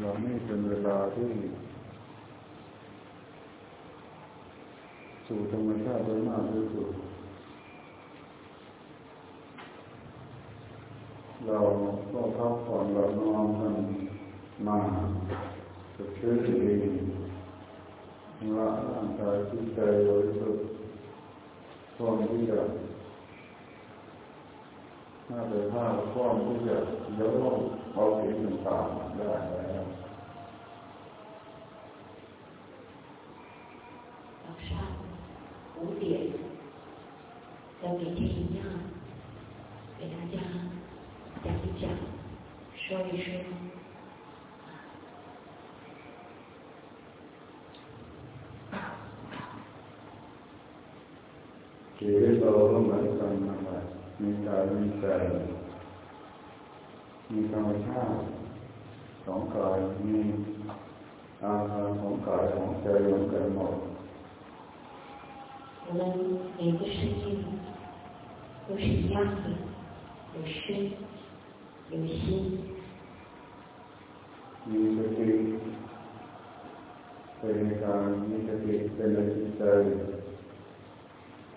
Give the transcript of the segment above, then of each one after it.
เรานี่เป็นเวลาที่สู่ธรรมชาติได้มากที่สุด เราก็พักผ่อนเรานอนกันมาสดชื่นดีละร่างกายจิตใจบริสุทธิ์พร้อมที่จะห้าเดือนห้าพร้อมที่จะเลี้ยง วิตเราก็เหมือนกันนะครับมีกายมีใจ มีธรรมชาติของกายมีอาการของกายของใจเหมือนกันหมด我们每个世界都是一样的，有身有心。มีสติเป็นการมีสติเป็นจิตใจ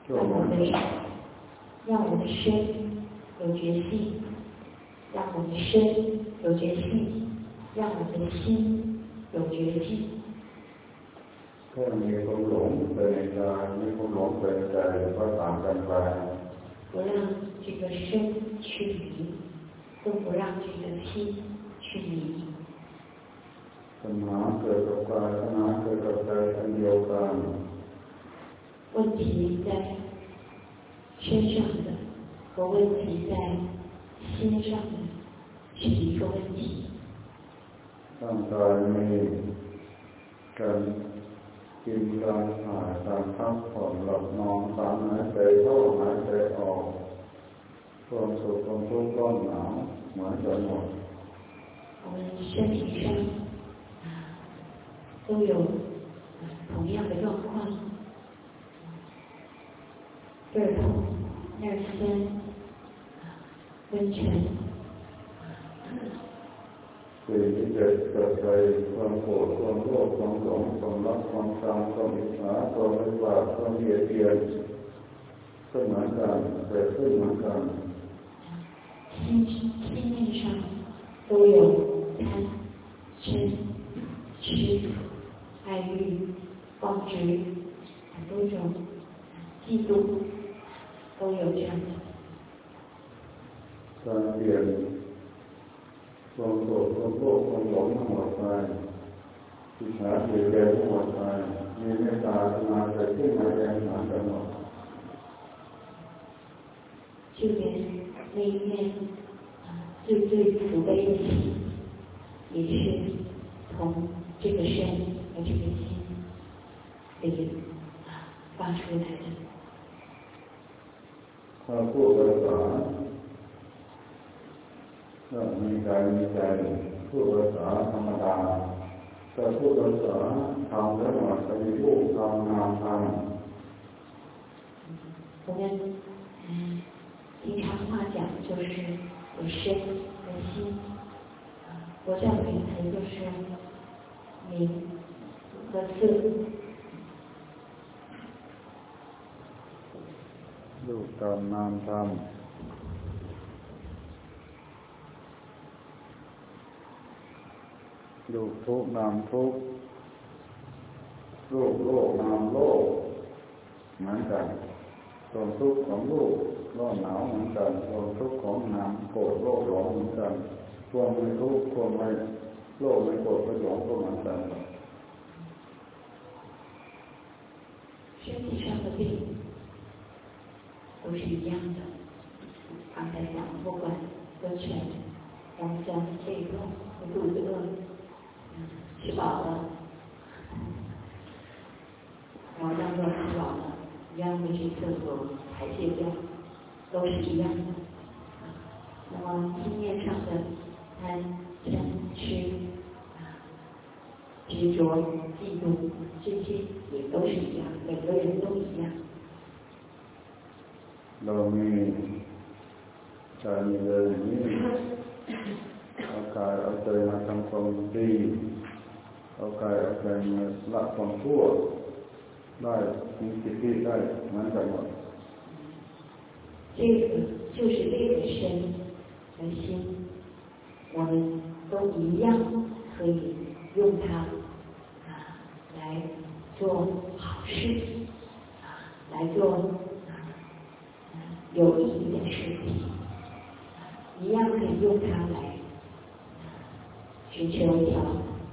让我们的让我们的身有决心， 让我们的身有决心，让我们的心有决心。ถ้ามีความหลงไปในกายมีความหลงไปในใจก็ต่างกันไป不让这个身去迷，更不让这个心去迷。ปัญหาเกิดกับกายปัญหาเกิดกับใจอันเดียวกัน问题在身上的和问题在 心上的是一个问题。ร่างกายมีการกินการถ่ายการพักผ่อนหลับนอนการหายใจเข้าหายใจออกความสุขความทุกข์ร้อนหนาวเหมือนกันหมด我们身体上都有同样的状况。这儿痛，那儿酸， 温泉。สิ่งที่เกิดเกิดใจความโกรธความโลภความหลงความรักความชังความอิจฉาความวิบากความเบียดเบียนก็เหมือนกันเกิดขึ้นเหมือนกัน心心面上都有贪嗔痴爱欲妄执很多种 ที่หาเสียใจทั้งหมดไปมีเมตตามาเกิดขึ้นมาแรงมากันหมด就连那一面最最慈悲的心，也是从这个身和这个心里发出来的。ถ้าพูดภาษาก็มีกายมีใ จพูดภาษาธรรมดาถ้าพูดภาษาทำแล้วมันจะมีผู้ทำงานทำ我们嗯，平常话讲就是有身有心，佛教名词就是名和色。รูปกรรมนามธรรม รูปทุกนามทุกรูปโลกนามโลกเหมือนกัน ความทุกข์ของลูกร้อนหนาวเหมือนกันความทุกข์ของน้ำโกรธโลภหลงเหมือนกันความไม่ทุกข์ความไม่โลภไม่โกรธไม่หลงก็เหมือนกัน身体上的病都是一样的。刚才讲，不管得全、腰酸背痛、肚子饿， 吃饱了，然后让饿吃饱了，一样会去厕所排泄掉，都是一样的。那么经验上的贪、嗔、痴、执着、嫉妒，这些也都是一样，每个人都一样。เรามีการมีเลยนี่เอากายเอาใจมาทำความดี OK，OK，那从过，那从这边，那，我。这个就是这个身的心，我们都一样可以用它啊来做好事，来做有意义的事情，一样可以用它来寻求一条。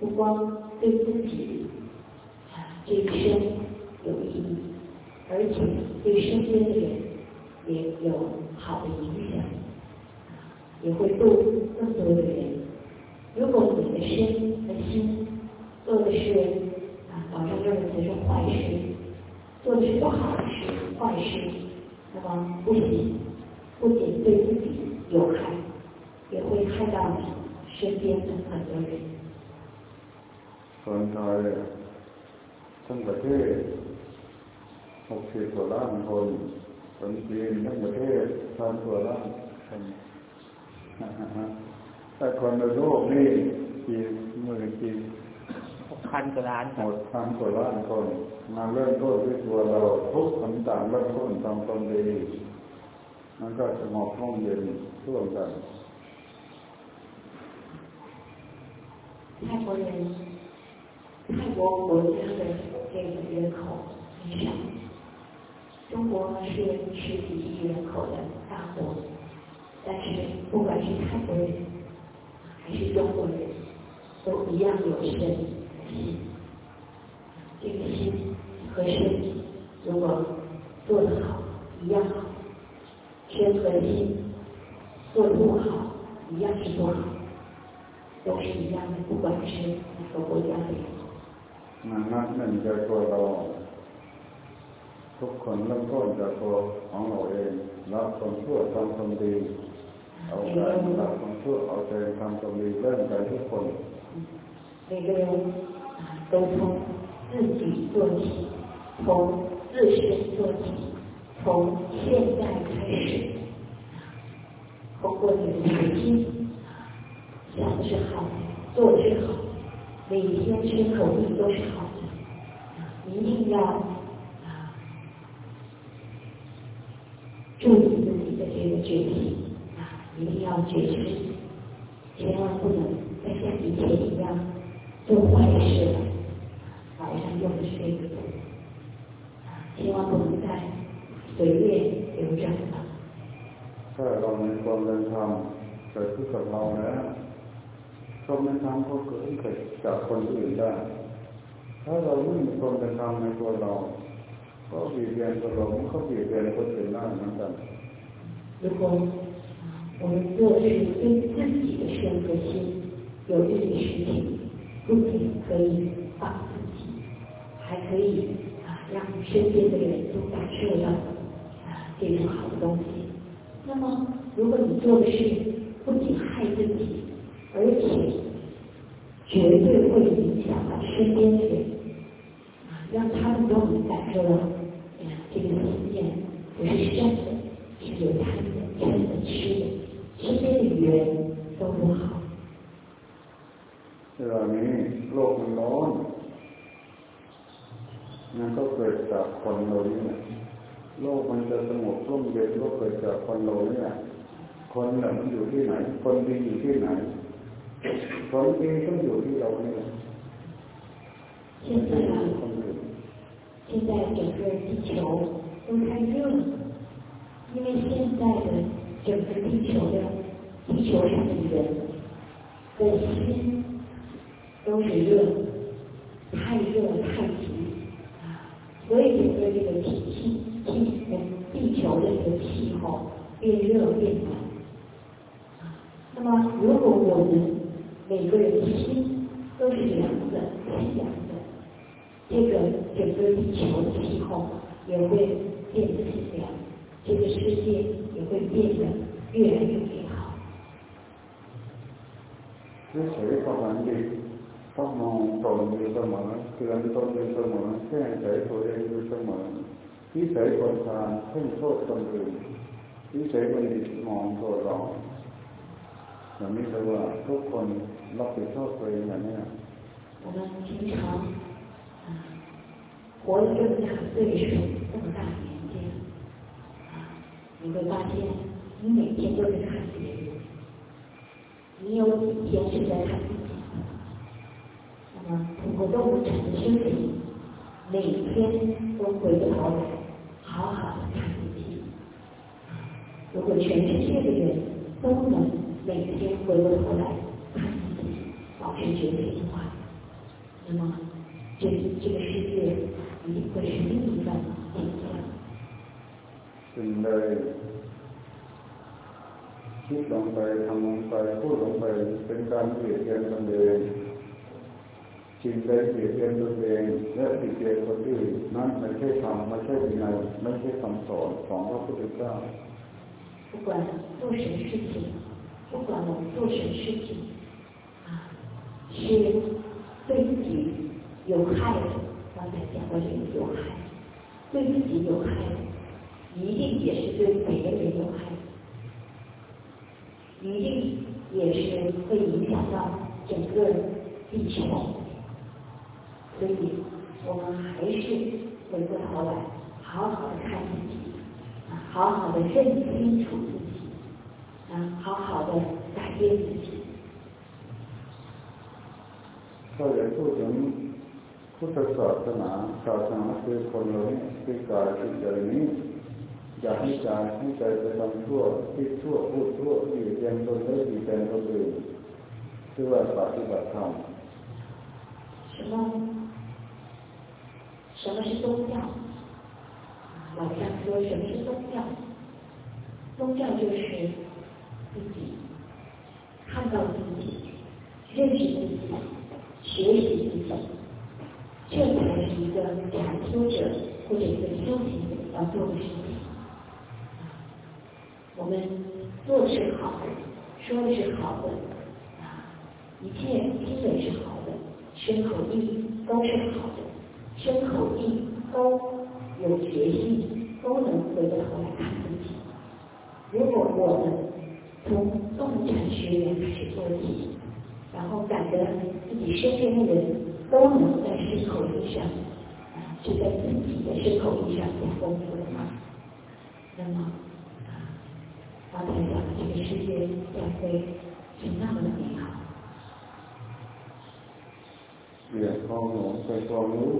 不光对自己啊这一生有意义，而且对身边的人也有好的影响，也会度更多的人。如果你的身和心做的是啊网上用的是坏事，做的是不好的事、坏事，那么不行。不仅对自己有害，也会害到你身边的很多人。 อนไทยทั้งประเทศหกสิบกว่าล้านคนคนจีนทั้งประเทศพันกว่าล้านคนแต่คนในโลกนี่กี่หมื่นกี่หกพันกว่าล้านหมดพันกว่าล้านคน มาเริ่มต้นด้วยตัวเราทุกคนต่างเริ่มต้นทำตนดีมันก็สงบร่มเย็นร่วงกันแค่คนเดียว 泰国国家的这个人口很少，中国是十几亿人口的大国，但是不管是泰国人还是中国人，都一样有身心。这个心和身，如果做得好，一样好。身和心做得不好，一样是不好，都是一样的，不管是哪个国家的人。มันนักหนึ่งใจตัวเราทุกคนเริ่มต้นจากตัวของเราเองละความชั่วทำความดีเอาใจละความชั่วเอาใจทำความดีเริ่มใจทุกคน每个人都从自己做起，从自身做起。从现在开始，通过你的决心，想的是好，做的是好， 每天吃口蜜都是好的，一定要啊，注意自己的这个觉知，啊，一定要觉知，千万不能再像以前一样做坏事了，晚上用的是这个，啊，千万不能再随便流转了。ความเป็นธรรมก็เกิดขึ้นจากคนอื่นได้ถ้าเราไม่มีความเป็นธรรมในตัวเราก็บีบเบียนตัวเราก็บีบเบียนคนอื่นได้เหมือนกัน如果我们做是对自己的身和心有益的事情，不仅可以帮自己，还可以啊让身边的人都感受到这种好的东西，那么如果你做的是不仅害自己， 而且绝对会影响到身边人，啊，让他们都能感受到，哎呀，这个经验不是虚的，是有他们真的吃的，身边的人都不好。那呢，路很热，那都发生在人那里。路很热，很热，那都发生在人那里。人冷，你住在哪里？人热，你住在哪里？我一更久就找不到。现在，现在整个地球都太热了，因为现在的整个地球的地球上的人的心都是热，太热太急，所以整个这个气气气地球的这个气候变热变暖。那么，如果我们每个人的心都是凉的、清凉的，这个整个地球的气候也会变得清凉，这个世界也会变得越来越美好。这谁发明的？ต้องมองตนอยู่เสมอเตือนตนอยู่เสมอแก้ไขตัวเองอยู่เสมอวิสัยคนทานเพ่งโทษคนอื่นวิสัยบัณฑิตมองตัวเราอย่างนี้เลยว่าทุกคน รับผิดชอบตัวเองอย่างนี้我们平常啊活了这么大岁数，这么大年纪啊，你会发现你每天都在看别人，你有几天是在看自己？通过动物产的修行，每天都回过头来好好的看自己。如果全世界的人都能每天回过头来看自己， 保持觉醒的话，那么这这个世界一定会是另一番景象。สิ่งใดคิดลงไปทำลงไปพูดลงไปเป็นการเปลี่ยนแปลงตนเองสิ่งใดเปลี่ยนแปลงตัวเองและติดเตียนคนอื่นนั้นไม่ใช่ธรรมไม่ใช่วินัยไม่ใช่คำสอนของพระพุทธเจ้า不管做什么事情，不管我们做什么事情，啊， 是对自己有害的，刚才讲过这个有害，对自己有害的，一定也是对每个人有害，一定也是会影响到整个地球。所以，我们还是回过头来，好好的看自己，好好的认清楚自己，啊，好好的改变自己。ถ้าจะพูดถึงพุทธศาสนาศาสนาคือคนเราเนี่ยคือกายคือใจนี้อย่าให้ใจให้ใจไปทำชั่วคิดชั่วพูดชั่วอยู่เพียงตนได้ดีแทนคนอื่นคือว่าปฏิบัติธรรม什么什么是宗教？老三说什么是宗教？宗教就是自己看到自己、认识自己、 学习自己，这才是一个禅修者或者一个修行者要做的事情。我们做的是好的，说的是好的，啊，一切行为是好的，身口意都是好的。身口意都有决心，都能回过头来看自己。如果我们从动产学员开始做起，然后感得自己身边的人都能在身口意上，啊，是在自己的身口意上有丰富的话，那么啊，刚才讲的这个世界将会是那么的美好。เปลี่ยนความหลงเป็นความรู้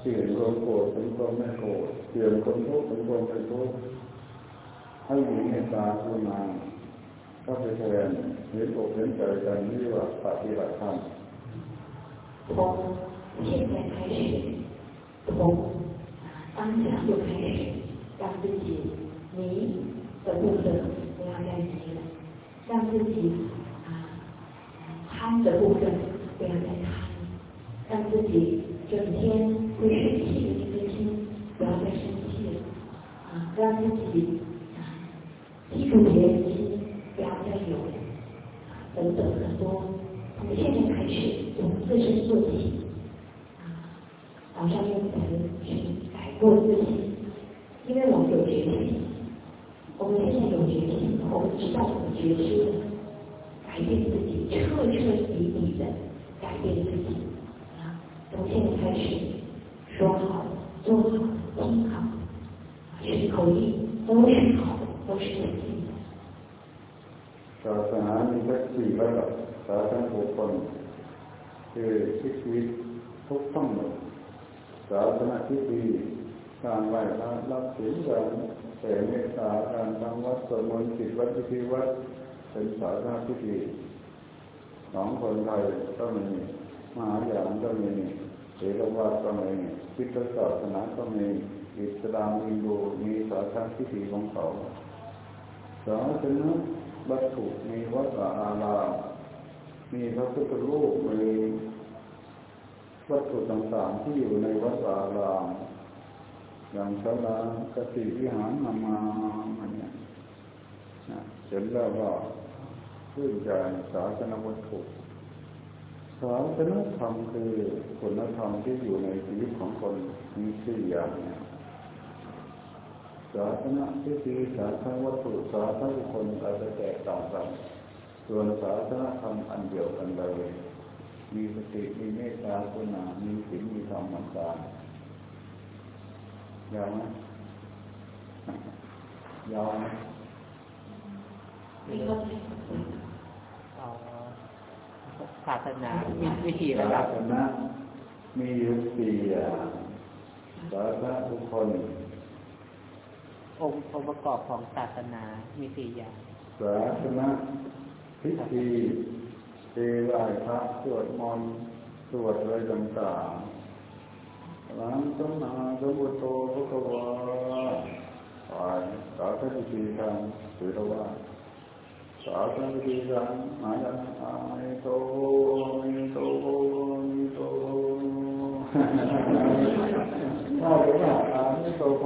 เปลี่ยนความโกรธเป็นความไม่โกรธเปลี่ยนความทุกข์เป็นความไม่ทุกข์ให้มีเมตตาคุณมา เข้าไปแทนเห็นอกเห็นใจกันนี่ว่าปฏิบัติธรรม从现在开始，从当下就开始，让自己迷的部分不要再迷了，让自己贪的部分不要再贪，让自己整天 去从自身做起，啊，早上用词去改过自新，因为我们有决心，我们现在有决心，我们知道我们决心 คือชีวิตทุกต้องหมดศาสนาที่ดีการไหว้พระรับศีลการแผ่เมตตาการทำวัดสวดมนต์จิตวัดพิธีวัดเป็นศาสนาที่ดีของคนไทยก็มีมหายานก็มีเทรวาสก็มีพิทศาสนาก็มีอิสลามอินโดมีศาสนาที่ดีของเขาศาสนาวัตถุมีวัดอาราม มีพระพุทธรูปมีวัตถุต่างๆที่อยู่ในวัดอารามอย่างศาลากติวิหารนามาอันเนี้ยเสร็จแล้วก็ชื่นใจศาสนวัตถุศาสนธรรมคือคุณธรรมที่อยู่ในชีวิตของคนมีสี่อย่างเนี่ยศาสนาที่ดีศาสนวัตถุศาสนบุคคลอาจจะแตกต่างกัน ส่วนศาสนธรรมอันเดียวกันเลย มีสติมีเมตตากรุณามีศีลมีธรรมอันการยาวไหมยาวไหมไม่เข้าใจเอาศาสนามีวิธีระดับศาสนามีอยู่สี่อย่างศาสนาทุกคน องค์องค์ประกอบของศาสนามีสี่อย่างศาสนา พิธีเทวายพระสวดมนต์สวดอะไรต่างๆหลังต้นนาสมุทโตพระกวาไปสาธพิธีการถือว่าสาธพิธีการหายาอามิโตมิโตมิโตถ้าเป็นว่าอามิโตโก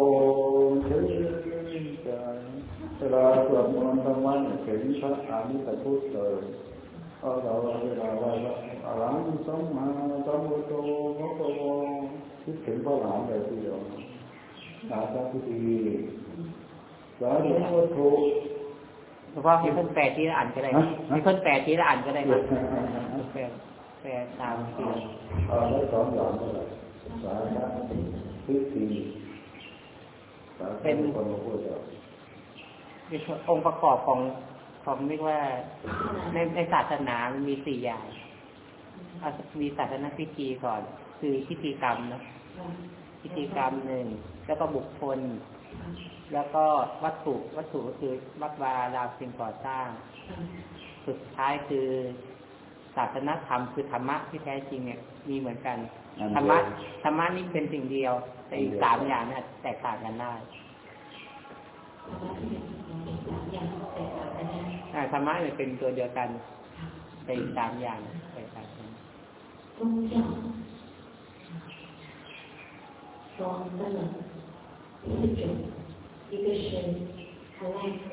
เฉยใจเวลาสวดมนต์ทั้งวันเห็นพระอามิตพุทธเลยเพราะเราเวลาไหว้พระอรหันต์สัมมาสัมพุทโธพระโตคิดถึงพระหลานเลยทีเดียวสาธุพิธีสาธุวัตถุหลวงพ่อมีเพิ่นแปลที่ละอ่านก็ได้ฮะมีเพิ่นแปลที่ละอ่านก็ได้ครับแปลแปลตามที่เอาได้สองอย่างก็ได้สาธุพิธีสาธุคนมาพูดเดียวมีองค์ประกอบของ ของเรียกว่าในในศาสนามันมีสี่อย่าง มีศาสนาพิธีก่อน คือพิธีกรรมนะพิธีกรรมหนึ่งแล้วก็บุคคล แล้วก็วัตถุวัตถุก็คือวัดวาอารามสิ่งก่อสร้าง สุดท้ายคือศาสนธรรมคือธรรมะที่แท้จริงเนี่ยมีเหมือนกันธรรมะธรรมะนี่เป็นสิ่งเดียว แต่อีกสามอย่างเนี่ยแตกต่างกันได้ ธรรมะเนี่ยเป็นตัวเดียวกันแต่อีกสามอย่างแตกต่างกัน 宗教说分了四种，一个是看赖是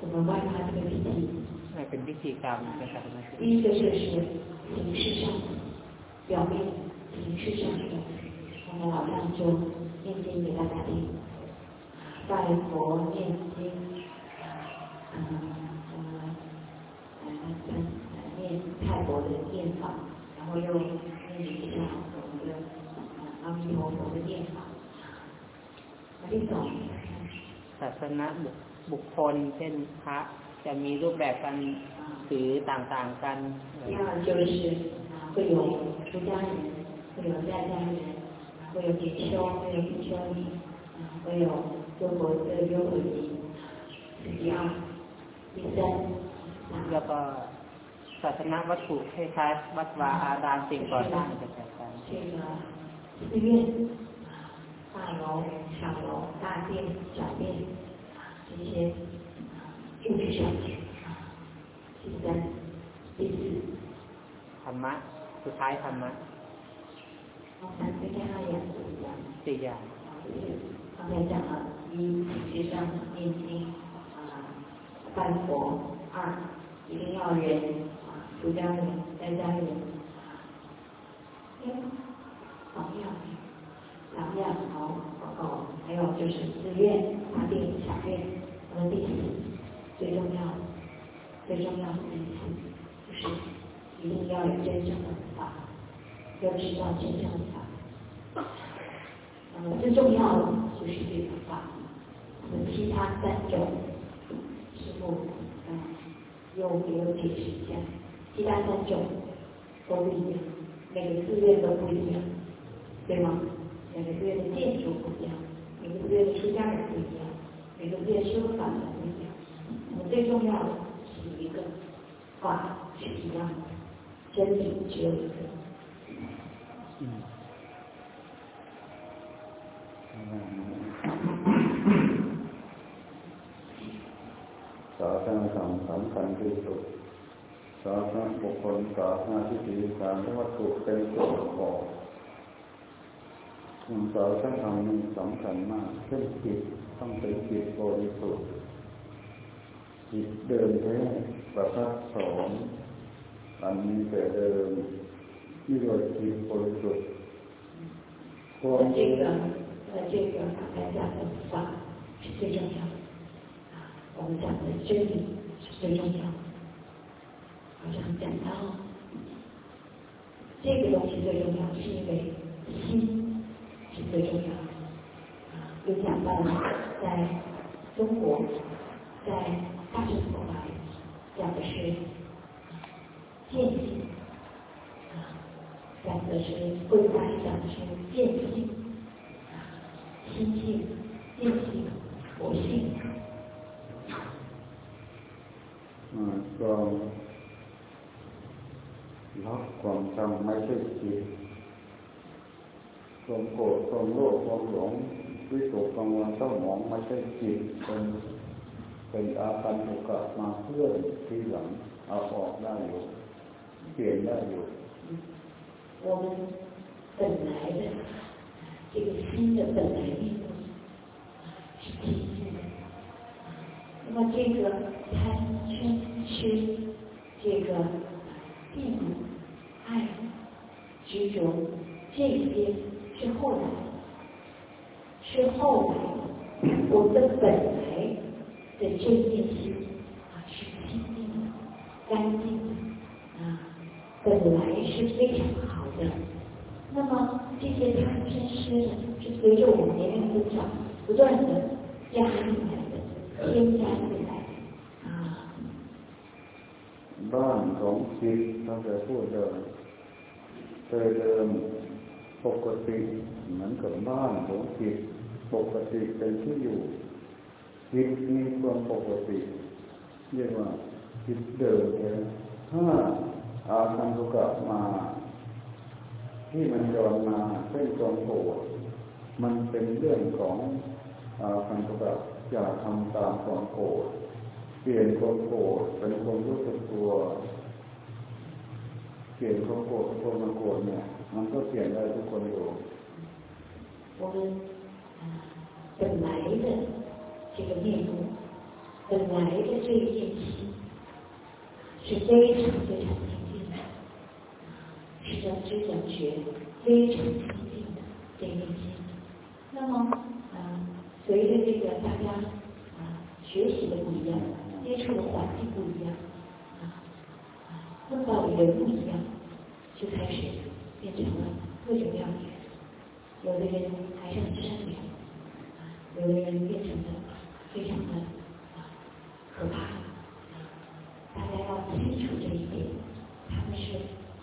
怎么外发这个脾气， อ่าเป็นพิธีกรรมเป็นศาสนาพิ 第 ธี 一个就是形式上的，表面形式上的，我们老上就念经给大家听，拜佛念经，嗯 呃呃呃念泰国的念法，然后又念一下我们的呃阿弥陀佛的念法。那第种 ศาสนาบุคบุคคล เช่นพระจะมีรูปแบบการถือต่างๆกัน 第二就是啊会有出家人，会有在家人，会有比丘，会有比丘尼，啊会有优婆的优婆夷，是第二。第三， แล้วก็ศาสนาวัตถุคล้ายๆวัดวาอารามสิ่งก่อสร้างจะแตกต่าง 这个寺院、大楼、小楼、大殿、小殿这些物质上的。第三、第四， ธรรมะ สุดท้ายธรรมะ 刚才这个二样不一样。 สี่อย่าง 就是刚才讲了，一实际上念经啊，拜佛；二 一定要人啊，出家人、在家人啊，三两样，两样好报告，还有就是寺院、大殿、小院，和第四最重要，最重要的第四就是一定要有真正的法，要知道真正的法。呃，最重要的就是这个法。那么其他三种，师傅嗯，又给我解释一下，其他三种都不一样，每个寺院都不一样，对吗？每个寺院的建筑不一样，每个寺院的出家人不一样，每个寺院修法的不一样。那么最重要的是一个法是一样的，真理只有一个。ศา สาธารณธรรมสำคัญที่สุดสาธารณบุคคลสาธารณที่ดีสาธารณวัตถุเป็นตัวนประกอบหนึ่สาธารณธรรมมีสำคัญมากเช่นจิตต้องเป็นจิตบริสุทธิ์จิตเดิมแท้ประพัดสอนอันนี้แต่เดิมที่เราจิตบริสุทธิ์ความจริงนะจริงนะอาจารย์ฟังพิจารณ 我们讲的真理是最重要的。好像讲到这个东西最重要，是因为心是最重要的。又讲到了在中国，在大乘佛法里讲的是见性，讲的是归法里讲的是见性，心性、见性、佛性。 嗯，说รักความจำไม่ใช่จิตความโกรธความโลภความหลงวิตกกังวลเศร้าหมองไม่ใช่จิตเป็นเป็นอาการโอกาสมาเพื่อนทีหลังเอาออกได้อยู่เปลี่ยนได้อยู่我们本来的这个心的本来面目是清净的，那么这个贪 嗔痴这个嫉妒、爱、执着，这些是后来，是后来我们的本来的这念心啊是清净的、干净的啊，本来是非常好的。那么这些贪嗔痴是随着我们年龄增长，不断的加进来的、添加进来。 บ้านของจิตเราจะพูดเลยเคยเดิมปกติเหมือนกับบ้านของจิตปกติเป็นที่อยู่จิตมีความปกติ เรียกว่าจิตเดิมเลยถ้าอาคันตุกะมา ที่มันจอนมาเช่นความโกรธมันเป็นเรื่องของอาคันตุกะอยากทำตามความโกรธ เปลี่ยนความโกรธเป็นความรู้สึกตัวเปลี่ยนความโกรธเป็นความโกรธเนี่ย มันก็เปลี่ยนได้ทุกคนอยู่我们本来的这个面目，本来的这一念心，是非常非常清净的，是讲知讲觉非常清净的这一念心。那么，啊，随着这个大家啊学习的不一样。 接触的环境不一样，啊，碰到的人不一样，就开始变成了各种样子。有的人还是很善良，有的人变成了非常的可怕，大家要清楚这一点，他们是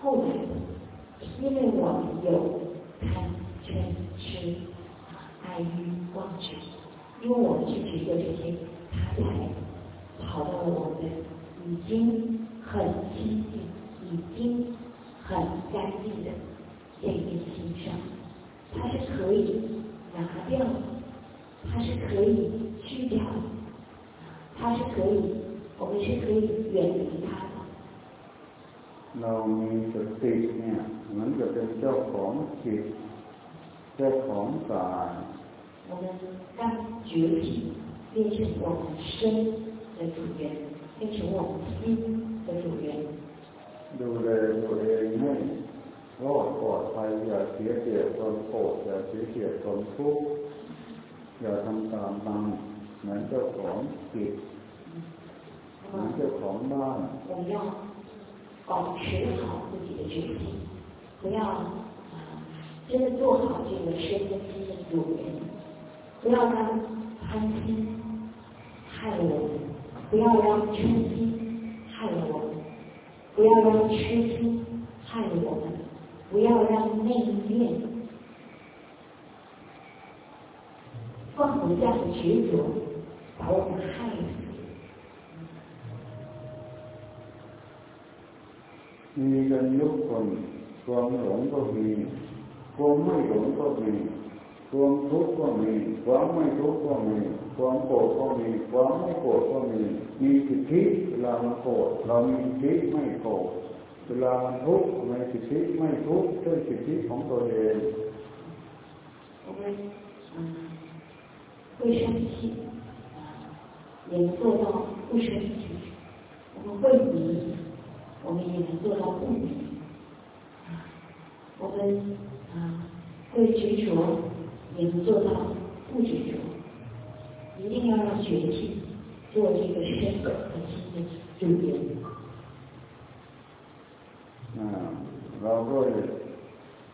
后来的，因为我们有贪嗔痴爱欲妄执，因为我们去执着这些，我们是可以远离它的。เรามีสติเนี่ยเหมือนกับเป็นเจ้าของจิตเจ้าของกาย我们当觉体变成我们身。的主人，变成我们心的主人。ดูแลตัวเองให้รอดปลอดภัยอย่าเสียเกียรติตนโกรธอย่าเสียเกียรติตนทุกข์อย่าทำตามมันเหมือนเจ้าของจิต 那就狂慢。我们要保持好自己的决心，不要啊，真的做好这个身心的主人，不要让贪心害了我们，不要让嗔心害了我们，不要让痴心害了我们，不要让内怨。放不下的执着，把我们害死。 มีกันยุคนความหลงก็มีความไม่หลงก็มีความทุกข์ก็มีความไม่ทุกข์ก็มีความโกรธก็มีความไม่โกรธก็มีมีสิทธิเวลามันโกรธเรามีสิทธิไม่โกรธเวลามันทุกข์มีสิทธิไม่ทุกข์ด้วยสิทธิของตัวเอง我们嗯会生气也做到不生气我们会迷 我们也能做到不迷我们啊，会执着，也能做到不执着。一定要让觉性做这个身和心的主人。啊，เราก็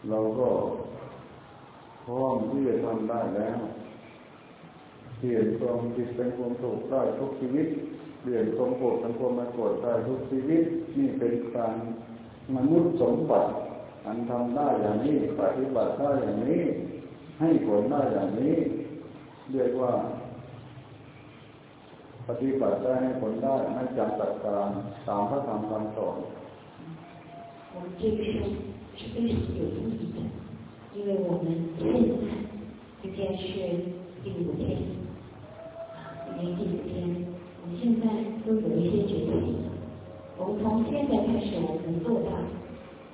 เราก็พร้อมที่จะทำได้แล้วเปลี่ยนความคิดเป็นความถูกได้ทุกชีวิต เปลี่ยนความโกรธเป็นความไม่โกรธได้ทุกชีวิตนี่เป็นการมนุษย์สมบัติอันทำได้อย่างนี้ปฏิบัติได้อย่างนี้ ให้ผลได้อย่างนี้ เรียกว่า ปฏิบัติได้ให้ผลได้ไม่จำกัดการตามพระธรรมคำสอน我们这个是是非常有意义的，因为我们现在今天是第五天，今天第五天，我们 现在都有一些觉醒。我们从现在开始，我们能做到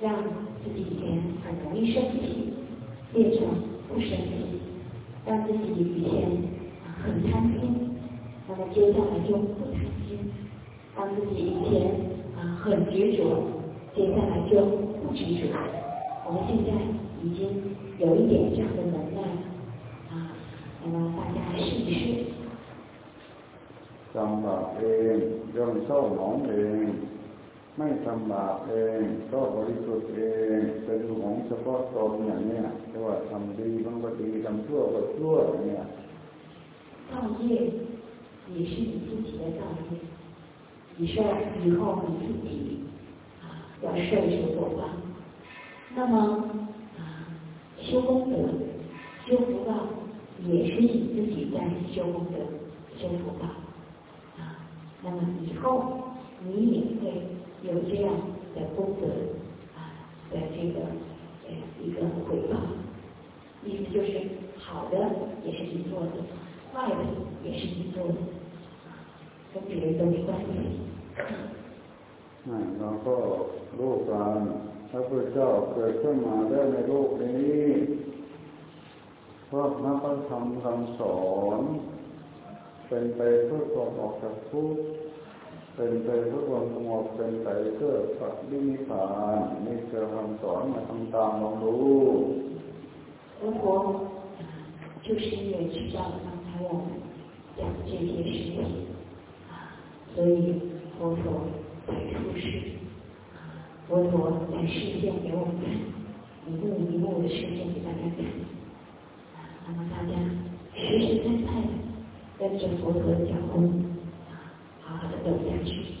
让自己以前很容易生气，变成不生气；让自己以前很贪心，那么接下来就不贪心；让自己以前很执着，接下来就不执着。我们现在已经有一点这样的能耐啊，那么大家试一试。จำบาปเองย่อมเศร้าหมองเองไม่ทำบาปเองก็บริสุทธิ์เองเป็นของเฉพาะตนอย่างนี้เรียกว่าทำดีมันก็ดีทำชั่วก็ชั่วอย่างนี้造业也是你自己的造业，你说以后你自己啊要受受果报。那么啊修功德、修福报也是你自己在修功德、修福报啊。 那么以后你也会。有这样的功德啊的这个呃一个回报，意思就是好的也是你做的，坏的也是你做的，跟别人都没关系。เราก็รู้กันพระพุทธเจ้าเกิดขึ้นมาได้ในโลกนี้เพราะพระธรรมคำสอน เป็นไปเพื่อความออกจากทุกข์เป็นไปเพื่อความสงบเป็นไปเพื่อปัจจินิพพานนี่คือคำสอนมาทำตามลองดู如果就是因为知道刚才我们讲这些事情啊，所以佛陀才出世啊，佛陀才示现给我们看，一幕一幕的示现给大家看啊，那么大家实实在在 跟着佛陀的脚步。好好的走下去。